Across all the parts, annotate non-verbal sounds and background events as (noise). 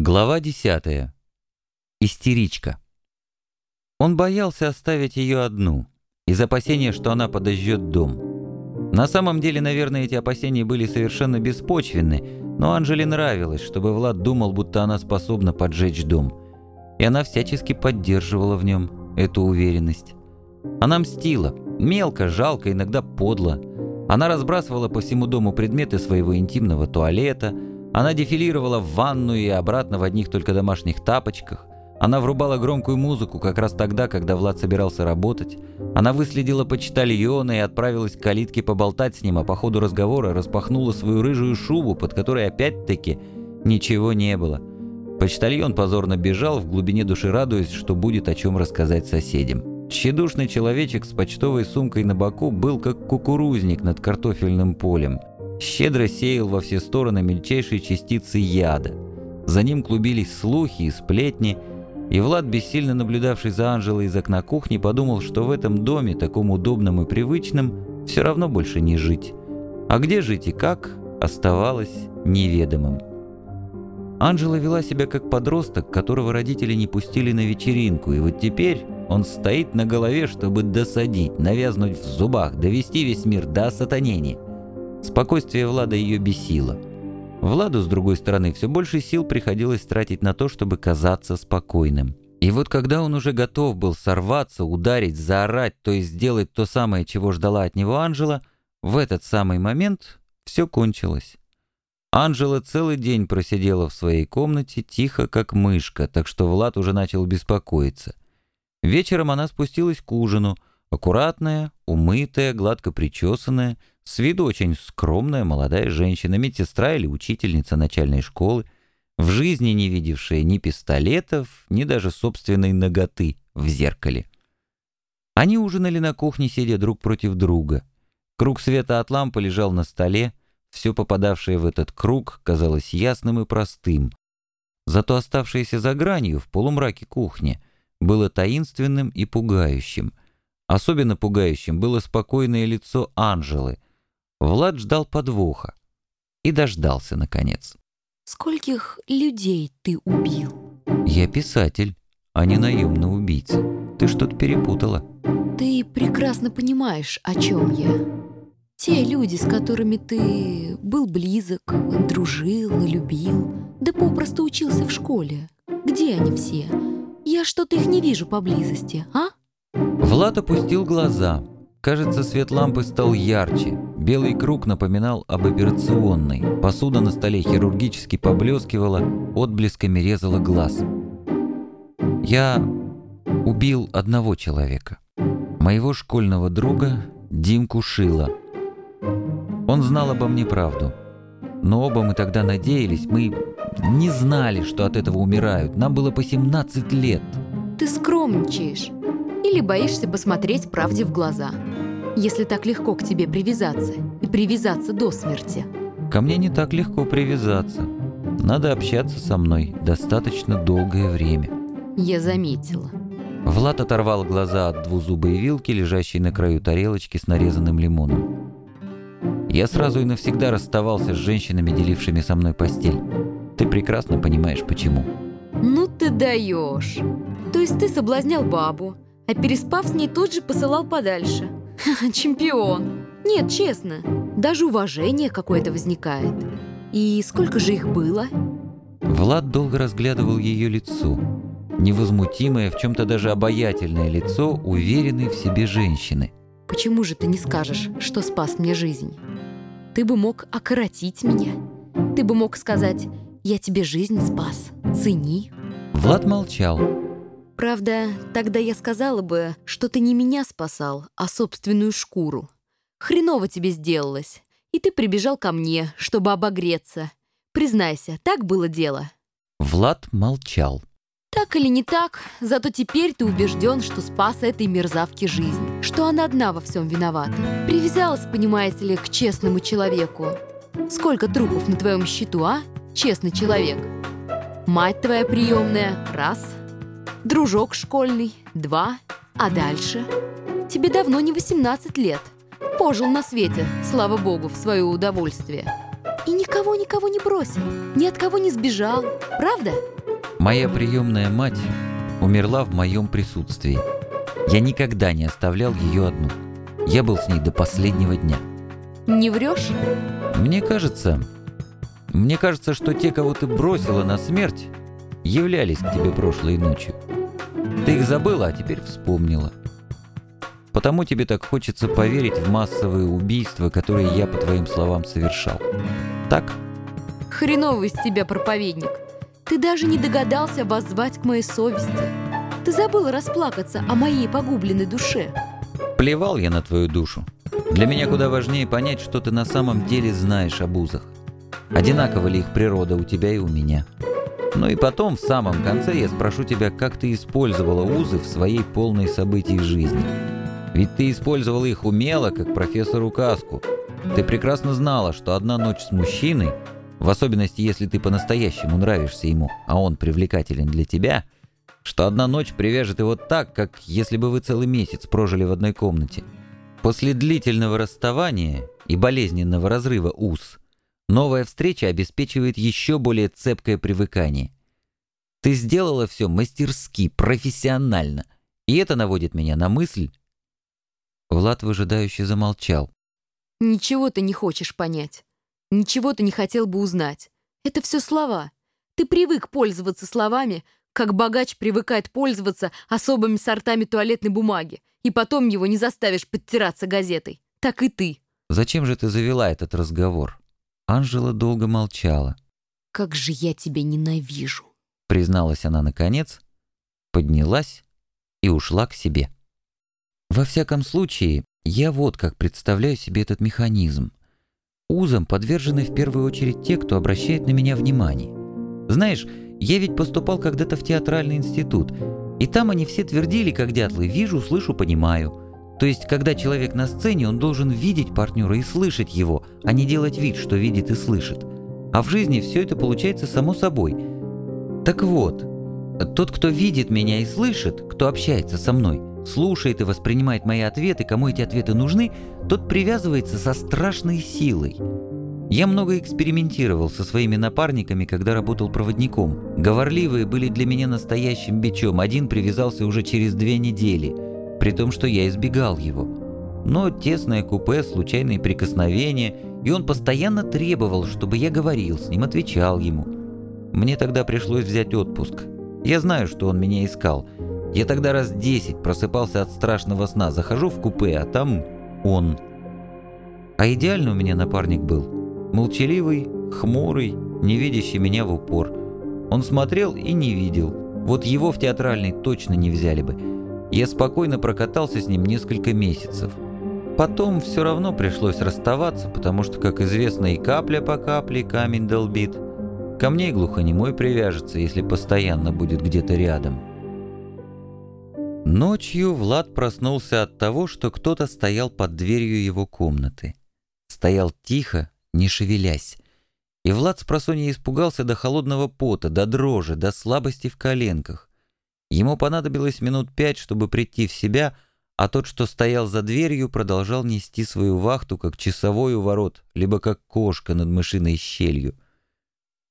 Глава десятая. Истеричка. Он боялся оставить ее одну, из опасения, что она подожжет дом. На самом деле, наверное, эти опасения были совершенно беспочвенны, но Анжеле нравилось, чтобы Влад думал, будто она способна поджечь дом. И она всячески поддерживала в нем эту уверенность. Она мстила, мелко, жалко, иногда подло. Она разбрасывала по всему дому предметы своего интимного туалета – она дефилировала в ванную и обратно в одних только домашних тапочках. Она врубала громкую музыку как раз тогда, когда Влад собирался работать. Она выследила почтальона и отправилась к калитке поболтать с ним, а по ходу разговора распахнула свою рыжую шубу, под которой опять-таки ничего не было. Почтальон позорно бежал, в глубине души радуясь, что будет о чем рассказать соседям. Тщедушный человечек с почтовой сумкой на боку был как кукурузник над картофельным полем – щедро сеял во все стороны мельчайшие частицы яда. За ним клубились слухи и сплетни, и Влад, бессильно наблюдавший за Анжелой из окна кухни, подумал, что в этом доме, таком удобном и привычном, все равно больше не жить. А где жить и как, оставалось неведомым. Анжела вела себя как подросток, которого родители не пустили на вечеринку, и вот теперь он стоит на голове, чтобы досадить, навязнуть в зубах, довести весь мир до сатанения. Спокойствие Влада ее бесило. Владу, с другой стороны, все больше сил приходилось тратить на то, чтобы казаться спокойным. И вот когда он уже готов был сорваться, ударить, заорать, то есть сделать то самое, чего ждала от него Анжела, в этот самый момент все кончилось. Анжела целый день просидела в своей комнате, тихо, как мышка, так что Влад уже начал беспокоиться. Вечером она спустилась к ужину, аккуратная, умытая, гладко причесанная, с виду очень скромная молодая женщина, медсестра или учительница начальной школы, в жизни не видевшая ни пистолетов, ни даже собственной ноготы в зеркале. Они ужинали на кухне, сидя друг против друга. Круг света от лампы лежал на столе, все попадавшее в этот круг казалось ясным и простым. Зато оставшееся за гранью в полумраке кухни было таинственным и пугающим. Особенно пугающим было спокойное лицо Анжелы — Влад ждал подвоха и дождался, наконец. «Скольких людей ты убил?» «Я писатель, а не наемный убийца. Ты что-то перепутала». «Ты прекрасно понимаешь, о чем я. Те люди, с которыми ты был близок, дружил и любил, да попросту учился в школе. Где они все? Я что-то их не вижу поблизости, а?» Влад опустил глаза. Кажется, свет лампы стал ярче. Белый круг напоминал об операционной. Посуда на столе хирургически поблескивала, отблесками резала глаз. Я убил одного человека. Моего школьного друга Димку Шила. Он знал обо мне правду. Но оба мы тогда надеялись, мы не знали, что от этого умирают. Нам было по 17 лет. Ты скромничаешь. Или боишься посмотреть правде в глаза если так легко к тебе привязаться и привязаться до смерти? Ко мне не так легко привязаться. Надо общаться со мной достаточно долгое время. Я заметила. Влад оторвал глаза от двузубой вилки, лежащей на краю тарелочки с нарезанным лимоном. Я сразу и навсегда расставался с женщинами, делившими со мной постель. Ты прекрасно понимаешь, почему. Ну ты даешь. То есть ты соблазнял бабу, а переспав с ней тут же посылал подальше. (laughs) Чемпион. Нет, честно, даже уважение какое-то возникает. И сколько же их было? Влад долго разглядывал ее лицо. Невозмутимое, в чем-то даже обаятельное лицо уверенной в себе женщины. Почему же ты не скажешь, что спас мне жизнь? Ты бы мог окоротить меня. Ты бы мог сказать, я тебе жизнь спас, цени. Влад молчал. Правда, тогда я сказала бы, что ты не меня спасал, а собственную шкуру. Хреново тебе сделалось, и ты прибежал ко мне, чтобы обогреться. Признайся, так было дело?» Влад молчал. «Так или не так, зато теперь ты убежден, что спас этой мерзавке жизнь, что она одна во всем виновата. Привязалась, понимаете ли, к честному человеку. Сколько трупов на твоем счету, а? Честный человек. Мать твоя приемная — раз — дружок школьный – два, а дальше? Тебе давно не 18 лет. Пожил на свете, слава богу, в свое удовольствие. И никого кого никого не бросил, ни от кого не сбежал, правда? Моя приемная мать умерла в моем присутствии. Я никогда не оставлял ее одну. Я был с ней до последнего дня. Не врешь? Мне кажется... Мне кажется, что те, кого ты бросила на смерть, являлись к тебе прошлой ночью. Ты их забыла, а теперь вспомнила. Потому тебе так хочется поверить в массовые убийства, которые я, по твоим словам, совершал. Так? Хреновый из тебя проповедник. Ты даже не догадался воззвать к моей совести. Ты забыл расплакаться о моей погубленной душе. Плевал я на твою душу. Для меня куда важнее понять, что ты на самом деле знаешь об узах. Одинакова ли их природа у тебя и у меня. Ну и потом, в самом конце, я спрошу тебя, как ты использовала узы в своей полной событий жизни. Ведь ты использовала их умело, как профессор Указку. Ты прекрасно знала, что одна ночь с мужчиной, в особенности, если ты по-настоящему нравишься ему, а он привлекателен для тебя, что одна ночь привяжет его так, как если бы вы целый месяц прожили в одной комнате. После длительного расставания и болезненного разрыва уз, новая встреча обеспечивает еще более цепкое привыкание. Ты сделала все мастерски, профессионально, и это наводит меня на мысль... Влад выжидающе замолчал. Ничего ты не хочешь понять. Ничего ты не хотел бы узнать. Это все слова. Ты привык пользоваться словами, как богач привыкает пользоваться особыми сортами туалетной бумаги, и потом его не заставишь подтираться газетой. Так и ты. «Зачем же ты завела этот разговор?» Анжела долго молчала. «Как же я тебя ненавижу!» Призналась она наконец, поднялась и ушла к себе. Во всяком случае, я вот как представляю себе этот механизм. Узам подвержены в первую очередь те, кто обращает на меня внимание. Знаешь, я ведь поступал когда-то в театральный институт, и там они все твердили, как дятлы, «вижу, слышу, понимаю». То есть, когда человек на сцене, он должен видеть партнера и слышать его, а не делать вид, что видит и слышит. А в жизни все это получается само собой. Так вот, тот, кто видит меня и слышит, кто общается со мной, слушает и воспринимает мои ответы, кому эти ответы нужны, тот привязывается со страшной силой. Я много экспериментировал со своими напарниками, когда работал проводником. Говорливые были для меня настоящим бичом. Один привязался уже через две недели, при том, что я избегал его. Но тесное купе, случайные прикосновения, и он постоянно требовал, чтобы я говорил с ним, отвечал ему. Мне тогда пришлось взять отпуск. Я знаю, что он меня искал. Я тогда раз десять просыпался от страшного сна, захожу в купе, а там он. А идеальный у меня напарник был – Молчаливый, хмурый, не видящий меня в упор. Он смотрел и не видел. Вот его в театральный точно не взяли бы. Я спокойно прокатался с ним несколько месяцев. Потом все равно пришлось расставаться, потому что, как известно, и капля по капле камень долбит. Ко мне и глухонемой привяжется, если постоянно будет где-то рядом. Ночью Влад проснулся от того, что кто-то стоял под дверью его комнаты. Стоял тихо, не шевелясь. И Влад с испугался до холодного пота, до дрожи, до слабости в коленках. Ему понадобилось минут пять, чтобы прийти в себя, а тот, что стоял за дверью, продолжал нести свою вахту, как часовой у ворот, либо как кошка над мышиной щелью.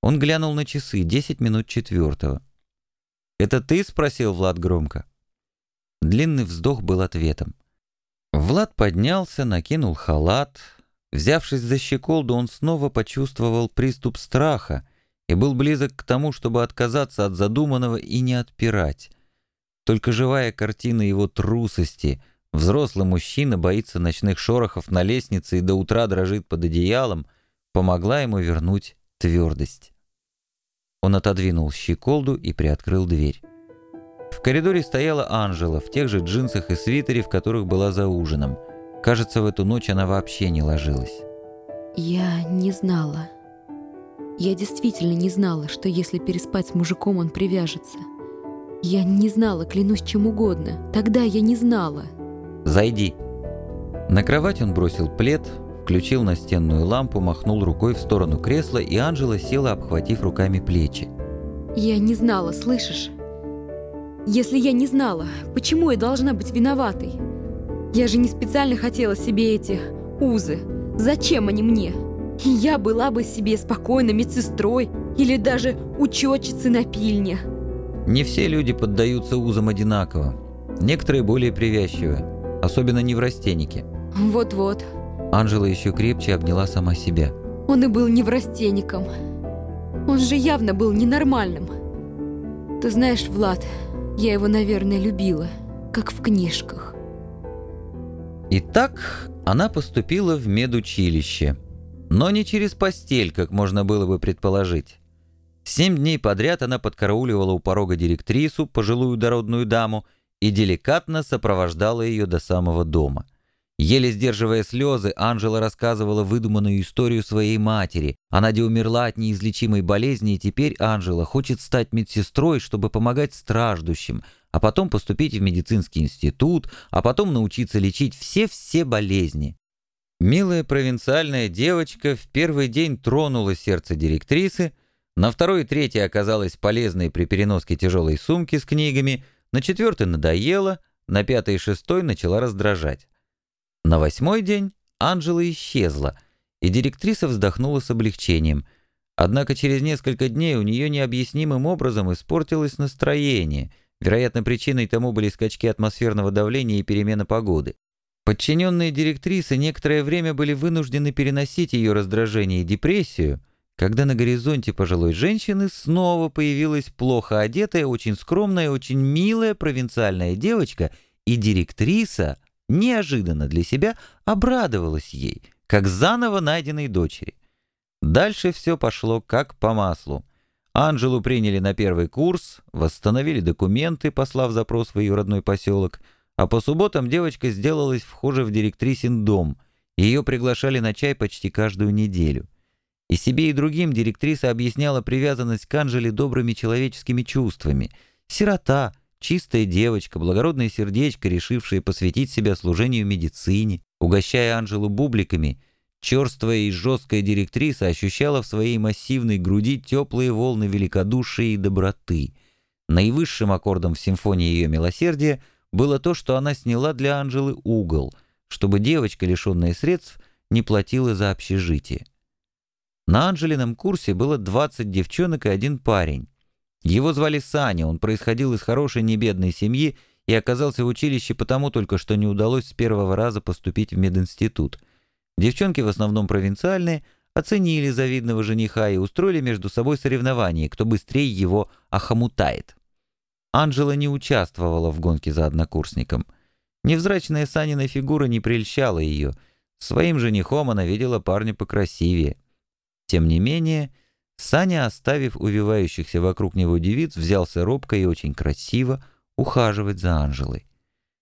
Он глянул на часы, десять минут четвертого. «Это ты?» — спросил Влад громко. Длинный вздох был ответом. Влад поднялся, накинул халат, Взявшись за щеколду, он снова почувствовал приступ страха и был близок к тому, чтобы отказаться от задуманного и не отпирать. Только живая картина его трусости, взрослый мужчина боится ночных шорохов на лестнице и до утра дрожит под одеялом, помогла ему вернуть твердость. Он отодвинул щеколду и приоткрыл дверь. В коридоре стояла Анжела в тех же джинсах и свитере, в которых была за ужином – Кажется, в эту ночь она вообще не ложилась. Я не знала. Я действительно не знала, что если переспать с мужиком, он привяжется. Я не знала, клянусь чем угодно. Тогда я не знала. «Зайди». На кровать он бросил плед, включил настенную лампу, махнул рукой в сторону кресла, и Анжела села, обхватив руками плечи. «Я не знала, слышишь? Если я не знала, почему я должна быть виноватой? Я же не специально хотела себе эти узы. Зачем они мне? И я была бы себе спокойно медсестрой или даже учетчицей на пильне. Не все люди поддаются узам одинаково. Некоторые более привязчивы, особенно неврастенники. Вот-вот. Анжела еще крепче обняла сама себя. Он и был неврастенником. Он же явно был ненормальным. Ты знаешь, Влад, я его, наверное, любила, как в книжках. Итак, она поступила в медучилище. Но не через постель, как можно было бы предположить. Семь дней подряд она подкарауливала у порога директрису, пожилую дородную даму, и деликатно сопровождала ее до самого дома. Еле сдерживая слезы, Анжела рассказывала выдуманную историю своей матери. Она де умерла от неизлечимой болезни, и теперь Анжела хочет стать медсестрой, чтобы помогать страждущим, а потом поступить в медицинский институт, а потом научиться лечить все-все болезни. Милая провинциальная девочка в первый день тронула сердце директрисы, на второй и третий оказалась полезной при переноске тяжелой сумки с книгами, на четвертый надоела, на пятый и шестой начала раздражать. На восьмой день Анжела исчезла, и директриса вздохнула с облегчением. Однако через несколько дней у нее необъяснимым образом испортилось настроение. Вероятно, причиной тому были скачки атмосферного давления и перемена погоды. Подчиненные директрисы некоторое время были вынуждены переносить ее раздражение и депрессию, когда на горизонте пожилой женщины снова появилась плохо одетая, очень скромная, очень милая провинциальная девочка, и директриса, неожиданно для себя, обрадовалась ей, как заново найденной дочери. Дальше все пошло как по маслу. Анжелу приняли на первый курс, восстановили документы, послав запрос в ее родной поселок – а по субботам девочка сделалась вхожа в директрисин дом. Ее приглашали на чай почти каждую неделю. И себе и другим директриса объясняла привязанность к Анжеле добрыми человеческими чувствами. Сирота, чистая девочка, благородное сердечко, решившая посвятить себя служению медицине. Угощая Анжелу бубликами, черствая и жесткая директриса ощущала в своей массивной груди теплые волны великодушия и доброты. Наивысшим аккордом в симфонии ее милосердия – было то, что она сняла для Анжелы угол, чтобы девочка, лишенная средств, не платила за общежитие. На Анжелином курсе было 20 девчонок и один парень. Его звали Саня, он происходил из хорошей небедной семьи и оказался в училище потому только, что не удалось с первого раза поступить в мединститут. Девчонки, в основном провинциальные, оценили завидного жениха и устроили между собой соревнование, кто быстрее его охомутает. Анжела не участвовала в гонке за однокурсником. Невзрачная Санина фигура не прельщала ее. Своим женихом она видела парня покрасивее. Тем не менее, Саня, оставив увивающихся вокруг него девиц, взялся робко и очень красиво ухаживать за Анжелой.